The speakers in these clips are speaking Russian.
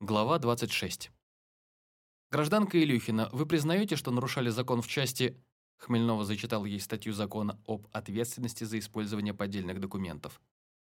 Глава 26. Гражданка Илюхина, вы признаете, что нарушали закон в части... Хмельнова зачитал ей статью закона об ответственности за использование поддельных документов.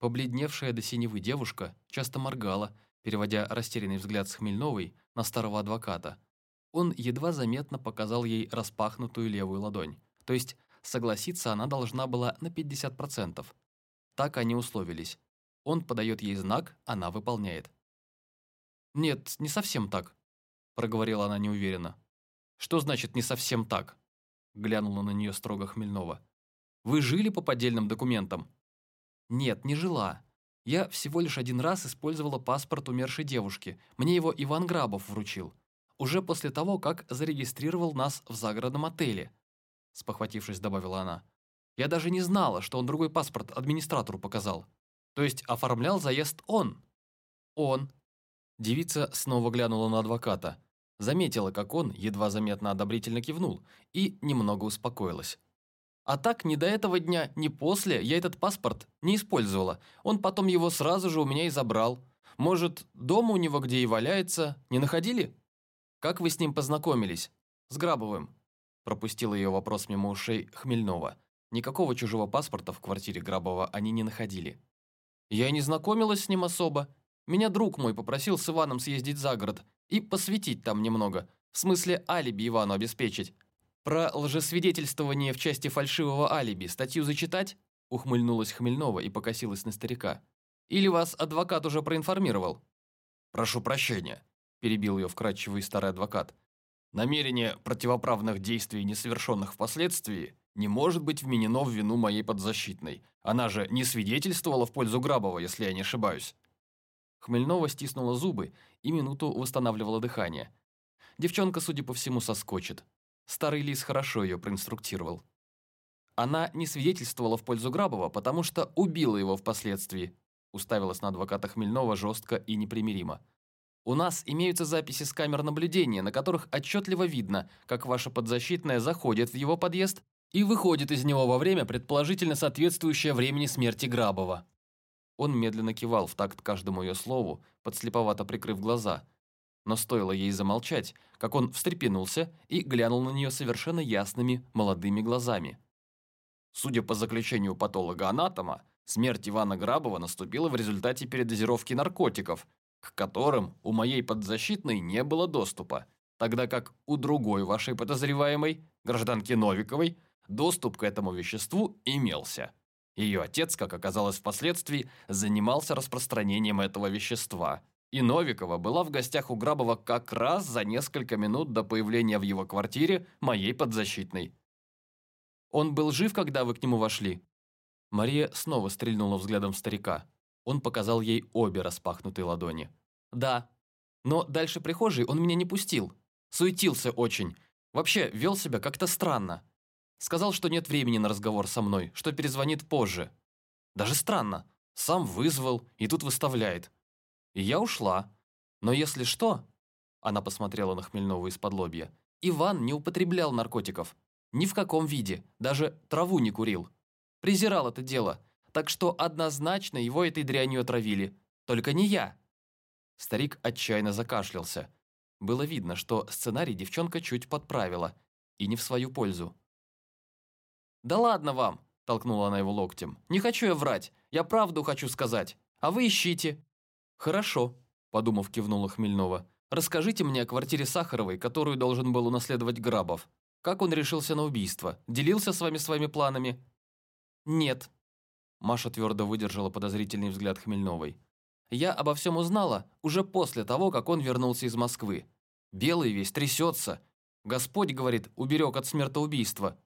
Побледневшая до синевы девушка часто моргала, переводя растерянный взгляд с Хмельновой на старого адвоката. Он едва заметно показал ей распахнутую левую ладонь. То есть согласиться она должна была на 50%. Так они условились. Он подает ей знак, она выполняет. «Нет, не совсем так», – проговорила она неуверенно. «Что значит «не совсем так»?» – глянула на нее строго Хмельнова. «Вы жили по поддельным документам?» «Нет, не жила. Я всего лишь один раз использовала паспорт умершей девушки. Мне его Иван Грабов вручил. Уже после того, как зарегистрировал нас в загородном отеле», – спохватившись, добавила она. «Я даже не знала, что он другой паспорт администратору показал. То есть оформлял заезд он?» «Он», Девица снова глянула на адвоката, заметила, как он едва заметно одобрительно кивнул, и немного успокоилась. А так, ни до этого дня, ни после я этот паспорт не использовала. Он потом его сразу же у меня и забрал. Может, дома у него где и валяется, не находили? Как вы с ним познакомились? С Грабовым. Пропустил ее вопрос мимо ушей Хмельнова. Никакого чужого паспорта в квартире Грабова они не находили. Я и не знакомилась с ним особо. Меня друг мой попросил с Иваном съездить за город и посветить там немного. В смысле, алиби Ивану обеспечить. Про лжесвидетельствование в части фальшивого алиби статью зачитать?» Ухмыльнулась Хмельнова и покосилась на старика. «Или вас адвокат уже проинформировал?» «Прошу прощения», – перебил ее вкрадчивый старый адвокат. «Намерение противоправных действий, несовершенных впоследствии, не может быть вменено в вину моей подзащитной. Она же не свидетельствовала в пользу Грабова, если я не ошибаюсь». Хмельнова стиснула зубы и минуту восстанавливала дыхание. Девчонка, судя по всему, соскочит. Старый лис хорошо ее проинструктировал. Она не свидетельствовала в пользу Грабова, потому что убила его впоследствии, уставилась на адвоката Хмельнова жестко и непримиримо. У нас имеются записи с камер наблюдения, на которых отчетливо видно, как ваша подзащитная заходит в его подъезд и выходит из него во время, предположительно соответствующее времени смерти Грабова. Он медленно кивал в такт каждому ее слову, подслеповато прикрыв глаза. Но стоило ей замолчать, как он встрепенулся и глянул на нее совершенно ясными молодыми глазами. Судя по заключению патолога-анатома, смерть Ивана Грабова наступила в результате передозировки наркотиков, к которым у моей подзащитной не было доступа, тогда как у другой вашей подозреваемой, гражданки Новиковой, доступ к этому веществу имелся. Ее отец, как оказалось впоследствии, занимался распространением этого вещества. И Новикова была в гостях у Грабова как раз за несколько минут до появления в его квартире моей подзащитной. «Он был жив, когда вы к нему вошли?» Мария снова стрельнула взглядом старика. Он показал ей обе распахнутые ладони. «Да. Но дальше прихожей он меня не пустил. Суетился очень. Вообще, вел себя как-то странно. Сказал, что нет времени на разговор со мной, что перезвонит позже. Даже странно. Сам вызвал и тут выставляет. И я ушла. Но если что... Она посмотрела на Хмельнову из-под лобья. Иван не употреблял наркотиков. Ни в каком виде. Даже траву не курил. Презирал это дело. Так что однозначно его этой дрянью отравили. Только не я. Старик отчаянно закашлялся. Было видно, что сценарий девчонка чуть подправила. И не в свою пользу. «Да ладно вам!» – толкнула она его локтем. «Не хочу я врать, я правду хочу сказать, а вы ищите». «Хорошо», – подумав, кивнула Хмельнова. «Расскажите мне о квартире Сахаровой, которую должен был унаследовать Грабов. Как он решился на убийство? Делился с вами своими планами?» «Нет». Маша твердо выдержала подозрительный взгляд Хмельновой. «Я обо всем узнала уже после того, как он вернулся из Москвы. Белый весь трясется. Господь, говорит, уберег от смертоубийства.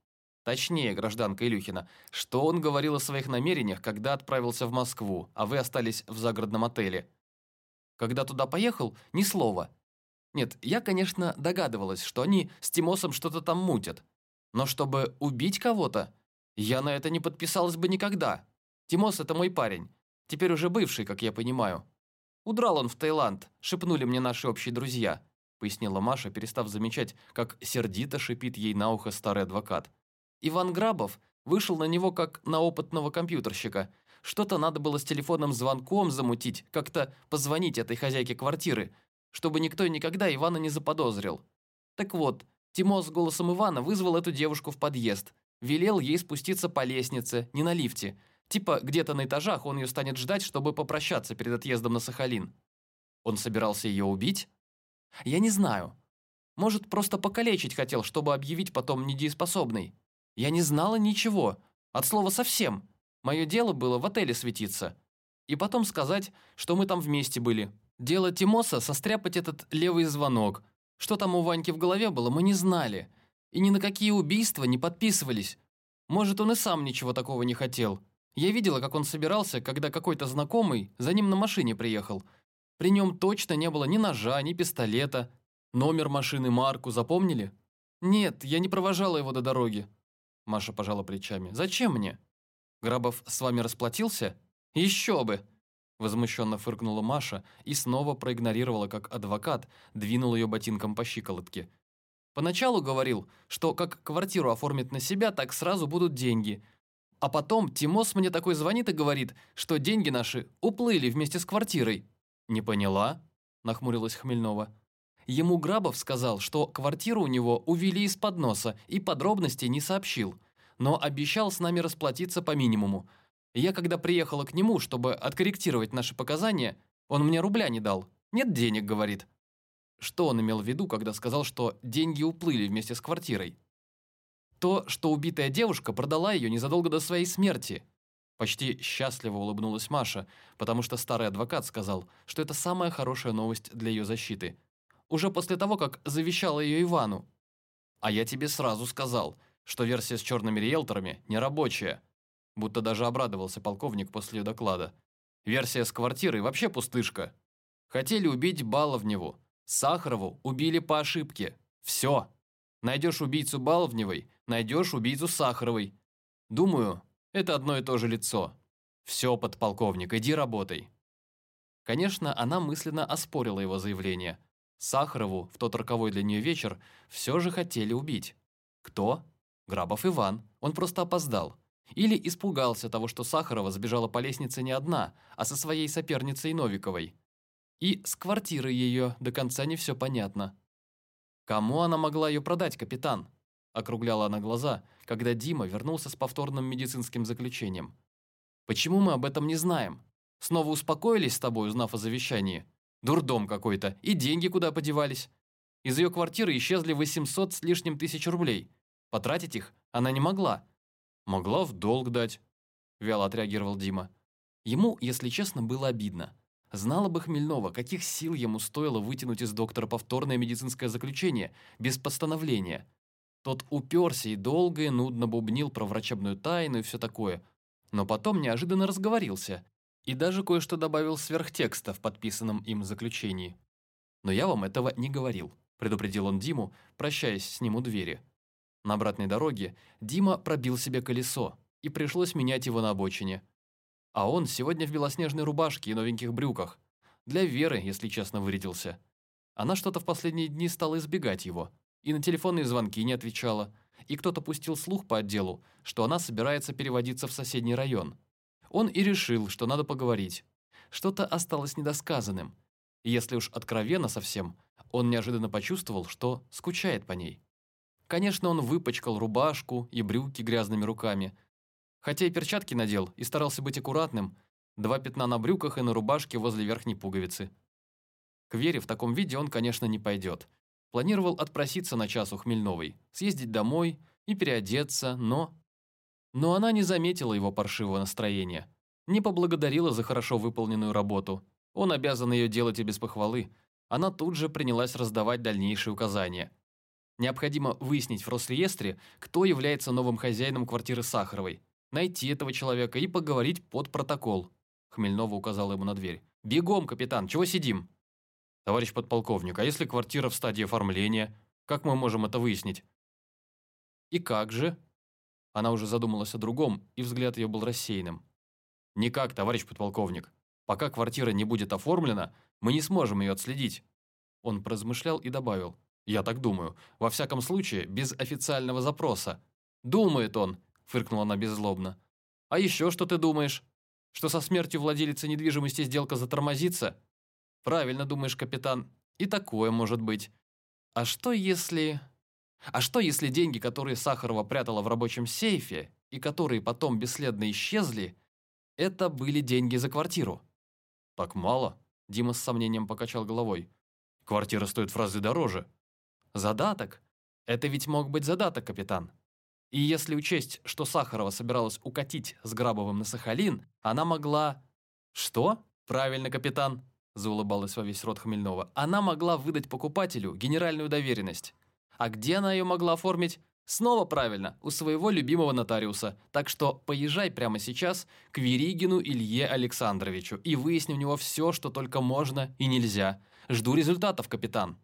Точнее, гражданка Илюхина, что он говорил о своих намерениях, когда отправился в Москву, а вы остались в загородном отеле. Когда туда поехал, ни слова. Нет, я, конечно, догадывалась, что они с Тимосом что-то там мутят. Но чтобы убить кого-то, я на это не подписалась бы никогда. Тимос – это мой парень. Теперь уже бывший, как я понимаю. Удрал он в Таиланд, шепнули мне наши общие друзья, пояснила Маша, перестав замечать, как сердито шипит ей на ухо старый адвокат. Иван Грабов вышел на него как на опытного компьютерщика. Что-то надо было с телефонным звонком замутить, как-то позвонить этой хозяйке квартиры. чтобы никто никогда Ивана не заподозрил. Так вот, Тимо с голосом Ивана вызвал эту девушку в подъезд. Велел ей спуститься по лестнице, не на лифте. Типа где-то на этажах он ее станет ждать, чтобы попрощаться перед отъездом на Сахалин. Он собирался ее убить? Я не знаю. Может, просто покалечить хотел, чтобы объявить потом недееспособной. Я не знала ничего. От слова совсем. Мое дело было в отеле светиться. И потом сказать, что мы там вместе были. Дело Тимоса – состряпать этот левый звонок. Что там у Ваньки в голове было, мы не знали. И ни на какие убийства не подписывались. Может, он и сам ничего такого не хотел. Я видела, как он собирался, когда какой-то знакомый за ним на машине приехал. При нем точно не было ни ножа, ни пистолета. Номер машины, марку запомнили? Нет, я не провожала его до дороги. Маша пожала плечами. Зачем мне? Грабов с вами расплатился? Еще бы! Возмущенно фыркнула Маша и снова проигнорировала, как адвокат двинул ее ботинком по щиколотке. Поначалу говорил, что как квартиру оформит на себя, так сразу будут деньги. А потом Тимос мне такой звонит и говорит, что деньги наши уплыли вместе с квартирой. «Не поняла?» – нахмурилась Хмельнова. Ему Грабов сказал, что квартиру у него увели из-под носа и подробностей не сообщил, но обещал с нами расплатиться по минимуму. Я когда приехала к нему, чтобы откорректировать наши показания, он мне рубля не дал. Нет денег, говорит. Что он имел в виду, когда сказал, что деньги уплыли вместе с квартирой? То, что убитая девушка продала ее незадолго до своей смерти. Почти счастливо улыбнулась Маша, потому что старый адвокат сказал, что это самая хорошая новость для ее защиты. Уже после того, как завещала ее Ивану. А я тебе сразу сказал, что версия с черными риэлторами нерабочая. Будто даже обрадовался полковник после доклада. Версия с квартирой вообще пустышка. Хотели убить Баловневу, Сахарову убили по ошибке. Все. Найдешь убийцу Баловневой, найдешь убийцу Сахаровой. Думаю, это одно и то же лицо. Все, подполковник, иди работай. Конечно, она мысленно оспорила его заявление. Сахарову в тот роковой для нее вечер все же хотели убить. Кто? Грабов Иван. Он просто опоздал. Или испугался того, что Сахарова сбежала по лестнице не одна, а со своей соперницей Новиковой. И с квартиры ее до конца не все понятно. Кому она могла ее продать, капитан? Округляла она глаза, когда Дима вернулся с повторным медицинским заключением. Почему мы об этом не знаем? Снова успокоились с тобой, узнав о завещании? Дурдом какой-то. И деньги куда подевались? Из ее квартиры исчезли 800 с лишним тысяч рублей. Потратить их она не могла. Могла в долг дать, вяло отреагировал Дима. Ему, если честно, было обидно. Знала бы Хмельнова, каких сил ему стоило вытянуть из доктора повторное медицинское заключение, без постановления. Тот уперся и долго и нудно бубнил про врачебную тайну и все такое, но потом неожиданно разговорился и даже кое-что добавил сверхтекста в подписанном им заключении. «Но я вам этого не говорил», – предупредил он Диму, прощаясь с ним у двери. На обратной дороге Дима пробил себе колесо, и пришлось менять его на обочине – а он сегодня в белоснежной рубашке и новеньких брюках. Для Веры, если честно, вырядился. Она что-то в последние дни стала избегать его. И на телефонные звонки не отвечала. И кто-то пустил слух по отделу, что она собирается переводиться в соседний район. Он и решил, что надо поговорить. Что-то осталось недосказанным. Если уж откровенно совсем, он неожиданно почувствовал, что скучает по ней. Конечно, он выпачкал рубашку и брюки грязными руками, Хотя и перчатки надел, и старался быть аккуратным, два пятна на брюках и на рубашке возле верхней пуговицы. К Вере в таком виде он, конечно, не пойдет. Планировал отпроситься на час у Хмельновой, съездить домой и переодеться, но... Но она не заметила его паршивого настроения, не поблагодарила за хорошо выполненную работу. Он обязан ее делать и без похвалы. Она тут же принялась раздавать дальнейшие указания. Необходимо выяснить в Росреестре, кто является новым хозяином квартиры Сахаровой, найти этого человека и поговорить под протокол. Хмельнова указала ему на дверь. «Бегом, капитан, чего сидим?» «Товарищ подполковник, а если квартира в стадии оформления? Как мы можем это выяснить?» «И как же?» Она уже задумалась о другом, и взгляд ее был рассеянным. «Никак, товарищ подполковник. Пока квартира не будет оформлена, мы не сможем ее отследить». Он поразмышлял и добавил. «Я так думаю. Во всяком случае, без официального запроса. Думает он, фыркнула она беззлобно. «А еще что ты думаешь? Что со смертью владелицы недвижимости сделка затормозится?» «Правильно думаешь, капитан. И такое может быть. А что если... А что если деньги, которые Сахарова прятала в рабочем сейфе, и которые потом бесследно исчезли, это были деньги за квартиру? Так мало? Дима с сомнением покачал головой. Квартира стоит в разы дороже. Задаток? Это ведь мог быть задаток, капитан. И если учесть, что Сахарова собиралась укатить с Грабовым на Сахалин, она могла... Что? Правильно, капитан, заулыбалась во весь рот Хмельнова. Она могла выдать покупателю генеральную доверенность. А где она ее могла оформить? Снова правильно, у своего любимого нотариуса. Так что поезжай прямо сейчас к Веригину Илье Александровичу и выясни у него все, что только можно и нельзя. Жду результатов, капитан.